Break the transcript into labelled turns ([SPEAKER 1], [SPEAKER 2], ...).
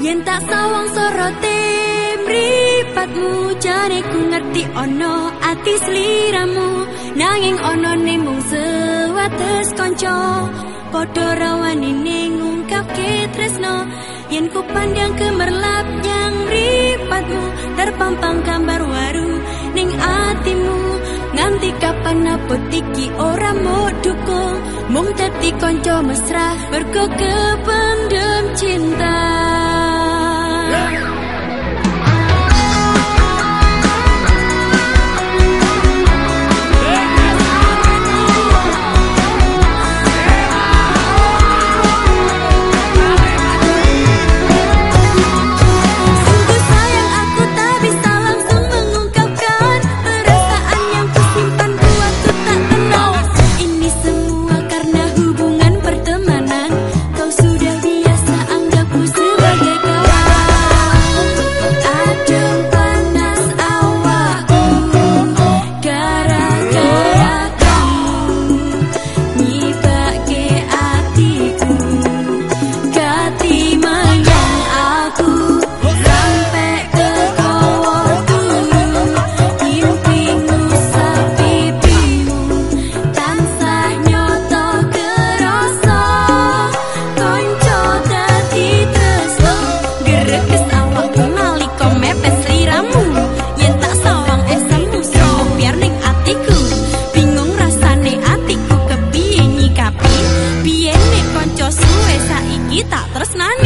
[SPEAKER 1] yen tak sawang sorote mripatmu. Jane ku ngerti ono ati sliramu nanging ono nemung sewates kanca. Padha rawani ning ngungkapke tresno. Yen ku pandang kemerlap yang mripatmu terpampang gambar waru ning atimu. Nganti kapan apot iki ora mau mung dadi kanca mesra mergo kependem cinta tak tresnan